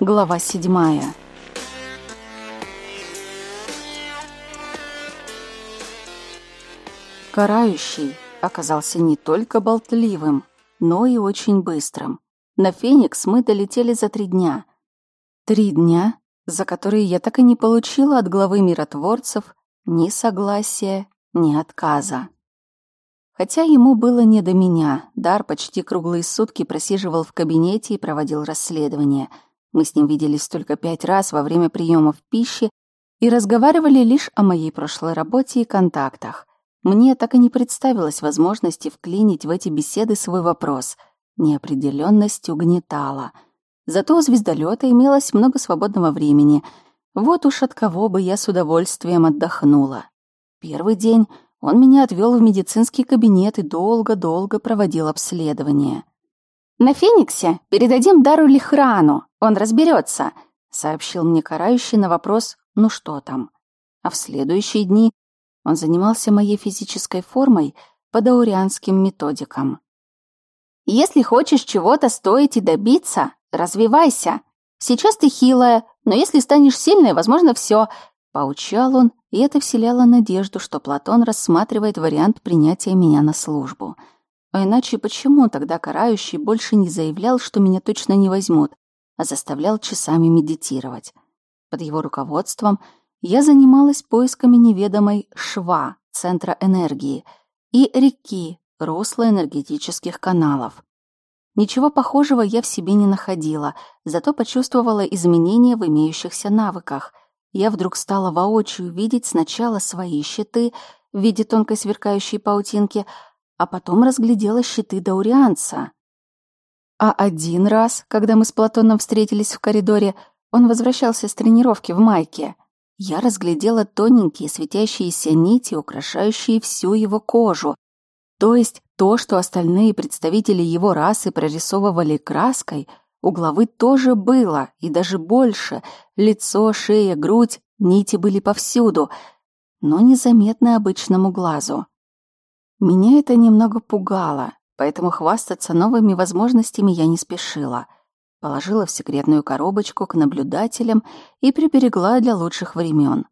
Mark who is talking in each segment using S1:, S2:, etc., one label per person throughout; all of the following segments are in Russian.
S1: Глава седьмая. Карающий оказался не только болтливым, но и очень быстрым. На Феникс мы долетели за три дня. Три дня, за которые я так и не получила от главы миротворцев ни согласия, ни отказа. Хотя ему было не до меня, Дар почти круглые сутки просиживал в кабинете и проводил расследование — мы с ним виделись только пять раз во время приемов пищи и разговаривали лишь о моей прошлой работе и контактах. Мне так и не представилось возможности вклинить в эти беседы свой вопрос. Неопределенность угнетала. Зато у звездолета имелось много свободного времени. Вот уж от кого бы я с удовольствием отдохнула. Первый день он меня отвел в медицинский кабинет и долго-долго проводил обследование. «На Фениксе передадим Дару Лихрану, он разберется», — сообщил мне карающий на вопрос «ну что там?». А в следующие дни он занимался моей физической формой по даурианским методикам. «Если хочешь чего-то стоить и добиться, развивайся. Сейчас ты хилая, но если станешь сильной, возможно, все. Поучал он, и это вселяло надежду, что Платон рассматривает вариант принятия меня на службу — а иначе почему тогда карающий больше не заявлял, что меня точно не возьмут, а заставлял часами медитировать? Под его руководством я занималась поисками неведомой шва, центра энергии, и реки, русла энергетических каналов. Ничего похожего я в себе не находила, зато почувствовала изменения в имеющихся навыках. Я вдруг стала воочию видеть сначала свои щиты в виде тонкой сверкающей паутинки, а потом разглядела щиты Даурианца. А один раз, когда мы с Платоном встретились в коридоре, он возвращался с тренировки в майке. Я разглядела тоненькие светящиеся нити, украшающие всю его кожу. То есть то, что остальные представители его расы прорисовывали краской, у главы тоже было, и даже больше. Лицо, шея, грудь, нити были повсюду, но незаметны обычному глазу. Меня это немного пугало, поэтому хвастаться новыми возможностями я не спешила. Положила в секретную коробочку к наблюдателям и приберегла для лучших времен.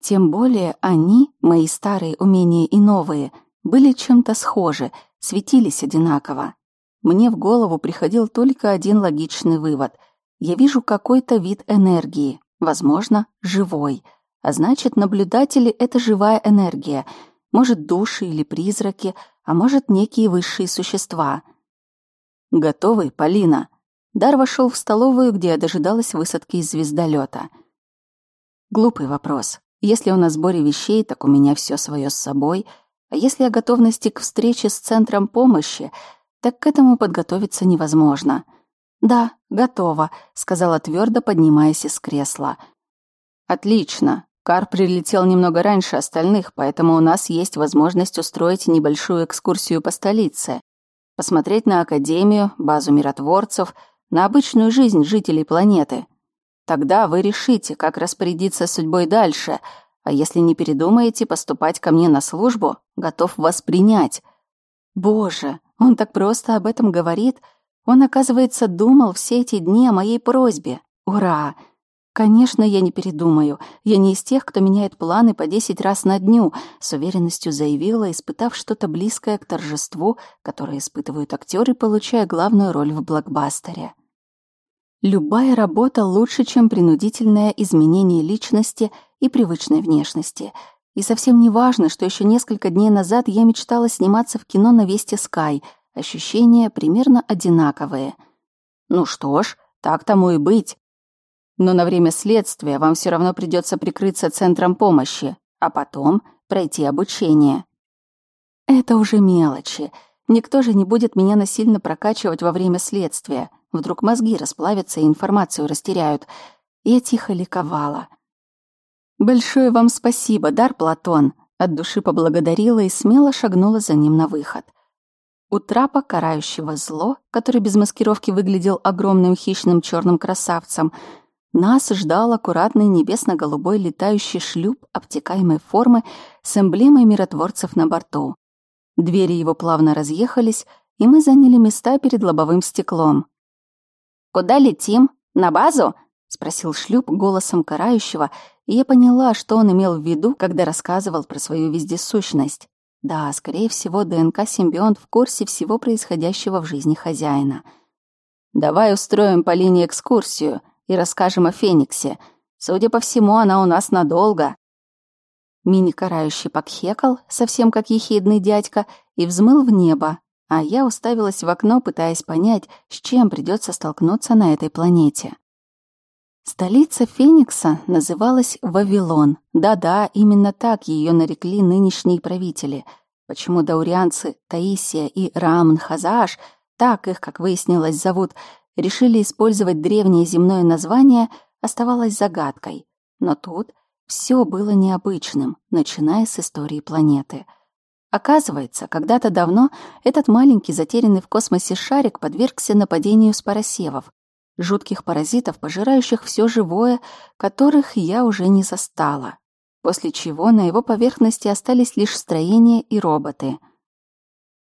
S1: Тем более они, мои старые умения и новые, были чем-то схожи, светились одинаково. Мне в голову приходил только один логичный вывод. Я вижу какой-то вид энергии, возможно, живой. А значит, наблюдатели — это живая энергия — может, души или призраки, а может, некие высшие существа. «Готовы, Полина?» Дар вошел в столовую, где я дожидалась высадки из звездолета. Глупый вопрос. Если он о сборе вещей, так у меня все свое с собой. А если о готовности к встрече с центром помощи, так к этому подготовиться невозможно. «Да, готова», — сказала твердо, поднимаясь из кресла. «Отлично. Кар прилетел немного раньше остальных, поэтому у нас есть возможность устроить небольшую экскурсию по столице, посмотреть на Академию, базу миротворцев, на обычную жизнь жителей планеты. Тогда вы решите, как распорядиться судьбой дальше, а если не передумаете поступать ко мне на службу, готов вас принять. Боже, он так просто об этом говорит. Он, оказывается, думал все эти дни о моей просьбе. Ура! Конечно, я не передумаю. Я не из тех, кто меняет планы по десять раз на дню, с уверенностью заявила, испытав что-то близкое к торжеству, которое испытывают актеры, получая главную роль в блокбастере. Любая работа лучше, чем принудительное изменение личности и привычной внешности. И совсем не важно, что еще несколько дней назад я мечтала сниматься в кино на Весте Скай. Ощущения примерно одинаковые. Ну что ж, так тому и быть. Но на время следствия вам все равно придется прикрыться центром помощи, а потом пройти обучение. Это уже мелочи. Никто же не будет меня насильно прокачивать во время следствия. Вдруг мозги расплавятся и информацию растеряют. Я тихо ликовала. «Большое вам спасибо, Дар Платон!» От души поблагодарила и смело шагнула за ним на выход. У трапа карающего зло, который без маскировки выглядел огромным хищным черным красавцем, нас ждал аккуратный небесно-голубой летающий шлюп обтекаемой формы с эмблемой миротворцев на борту. Двери его плавно разъехались, и мы заняли места перед лобовым стеклом. «Куда летим?» На базу?» — спросил Шлюп голосом карающего, и я поняла, что он имел в виду, когда рассказывал про свою вездесущность. Да, скорее всего, ДНК-симбионт в курсе всего происходящего в жизни хозяина. «Давай устроим по линии экскурсию и расскажем о Фениксе. Судя по всему, она у нас надолго». Мини-карающий покхекал, совсем как ехидный дядька, и взмыл в небо, а я уставилась в окно, пытаясь понять, с чем придется столкнуться на этой планете. Столица Феникса называлась Вавилон. Да-да, именно так ее нарекли нынешние правители. Почему даурианцы Таисия и Раамн Хазааш, так их, как выяснилось, зовут, решили использовать древнее земное название, оставалось загадкой. Но тут все было необычным, начиная с истории планеты. Оказывается, когда-то давно этот маленький затерянный в космосе шарик подвергся нападению спаросевов, жутких паразитов, пожирающих все живое, которых я уже не застала, после чего на его поверхности остались лишь строения и роботы.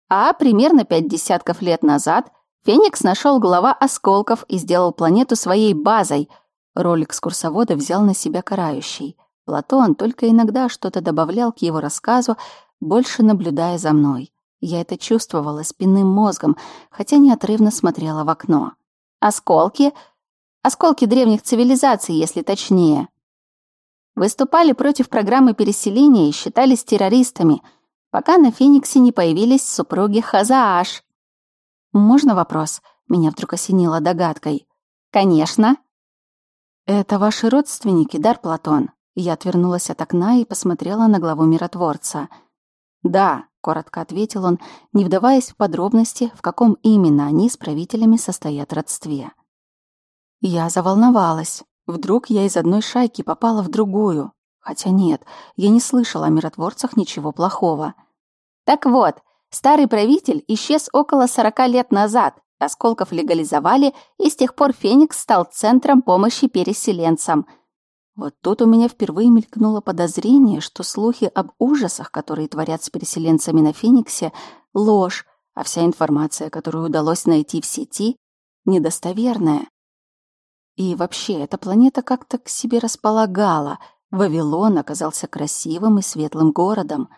S1: А примерно пять десятков лет назад Феникс нашел глава осколков и сделал планету своей базой. Роль экскурсовода взял на себя карающий. Платон только иногда что-то добавлял к его рассказу, больше наблюдая за мной. Я это чувствовала спинным мозгом, хотя неотрывно смотрела в окно. Осколки? Осколки древних цивилизаций, если точнее. Выступали против программы переселения и считались террористами, пока на Фениксе не появились супруги Хазааш. «Можно вопрос?» — меня вдруг осенило догадкой. «Конечно». «Это ваши родственники, Дар Платон?» Я отвернулась от окна и посмотрела на главу миротворца. «Да», коротко ответил он, не вдаваясь в подробности, в каком именно они с правителями состоят родстве. Я заволновалась. Вдруг я из одной шайки попала в другую. Хотя нет, я не слышала о миротворцах ничего плохого. Так вот, старый правитель исчез около сорока лет назад. Осколков легализовали, и с тех пор Феникс стал центром помощи переселенцам – вот тут у меня впервые мелькнуло подозрение, что слухи об ужасах, которые творят с переселенцами на Фениксе, ложь, а вся информация, которую удалось найти в сети, недостоверная. И вообще, эта планета как-то к себе располагала. Вавилон оказался красивым и светлым городом.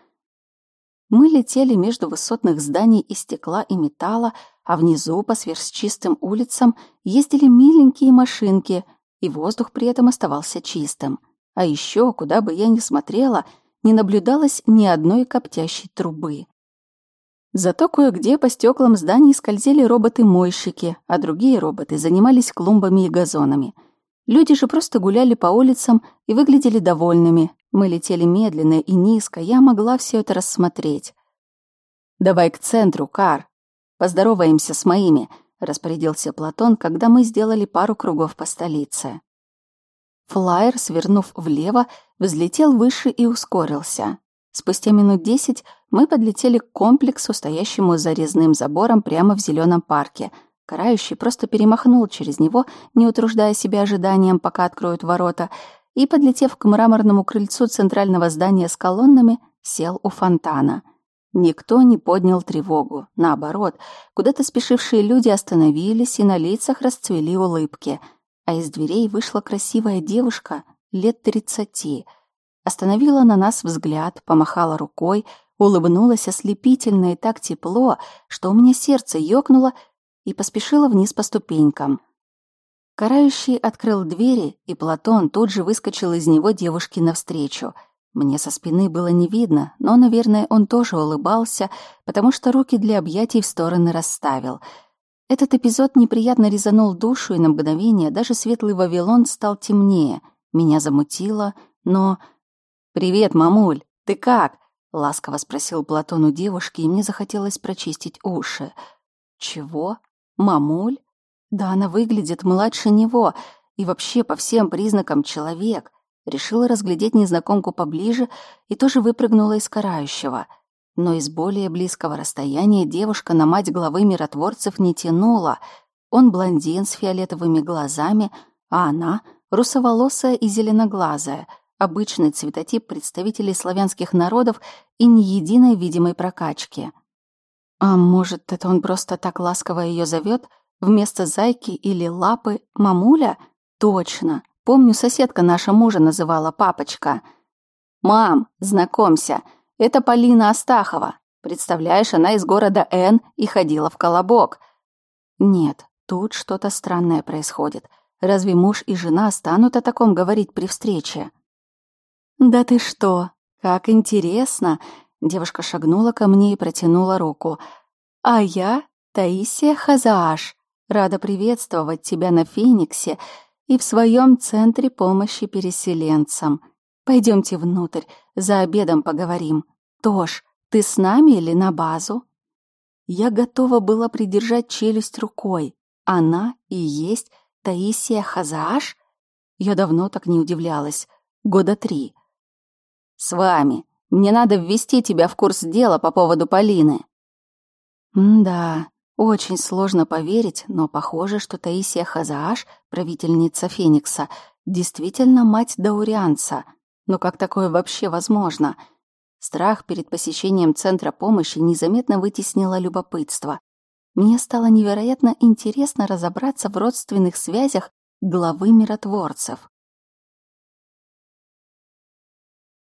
S1: Мы летели между высотных зданий из стекла и металла, а внизу по сверхчистым улицам ездили миленькие машинки — и воздух при этом оставался чистым. А еще, куда бы я ни смотрела, не наблюдалось ни одной коптящей трубы. Зато кое-где по стеклам зданий скользили роботы-мойщики, а другие роботы занимались клумбами и газонами. Люди же просто гуляли по улицам и выглядели довольными. Мы летели медленно и низко, я могла все это рассмотреть. «Давай к центру, Кар. Поздороваемся с моими», распорядился Платон, когда мы сделали пару кругов по столице. Флайер, свернув влево, взлетел выше и ускорился. Спустя минут десять мы подлетели к комплексу, стоящему за резным забором прямо в зеленом парке. Карающий просто перемахнул через него, не утруждая себя ожиданием, пока откроют ворота, и, подлетев к мраморному крыльцу центрального здания с колоннами, сел у фонтана — Никто не поднял тревогу. Наоборот, куда-то спешившие люди остановились, и на лицах расцвели улыбки. А из дверей вышла красивая девушка лет тридцати. Остановила на нас взгляд, помахала рукой, улыбнулась ослепительно и так тепло, что у меня сердце ёкнуло и поспешила вниз по ступенькам. Карающий открыл двери, и Платон тут же выскочил из него девушке навстречу — мне со спины было не видно, но, наверное, он тоже улыбался, потому что руки для объятий в стороны расставил. Этот эпизод неприятно резанул душу, и на мгновение даже светлый Вавилон стал темнее. Меня замутило, но... «Привет, мамуль, ты как?» — ласково спросил Платон у девушки, и мне захотелось прочистить уши. «Чего? Мамуль? Да она выглядит младше него, и вообще по всем признакам человек. Решила разглядеть незнакомку поближе и тоже выпрыгнула из карающего. Но из более близкого расстояния девушка на мать главы миротворцев не тянула. Он блондин с фиолетовыми глазами, а она — русоволосая и зеленоглазая, обычный цветотип представителей славянских народов и ни единой видимой прокачки. А может, это он просто так ласково ее зовет, вместо зайки или лапы мамуля — Точно. Помню, соседка наша мужа называла папочка. Мам, знакомься, это Полина Астахова. Представляешь, она из города Н и ходила в Колобок. Нет, тут что-то странное происходит. Разве муж и жена станут о таком говорить при встрече? Да ты что? Как интересно. Девушка шагнула ко мне и протянула руку. А я Таисия Хазааш. Рада приветствовать тебя на Фениксе и в своем центре помощи переселенцам. Пойдемте внутрь, за обедом поговорим. Тош, ты с нами или на базу? Я готова была придержать челюсть рукой. Она и есть Таисия Хазааш? Я давно так не удивлялась. Года три. С вами. Мне надо ввести тебя в курс дела по поводу Полины. М да, очень сложно поверить, но похоже, что Таисия Хазааш, правительница Феникса, действительно мать Даурианца. Но как такое вообще возможно? Страх перед посещением центра помощи незаметно вытеснило любопытство. Мне стало невероятно интересно разобраться в родственных связях главы миротворцев.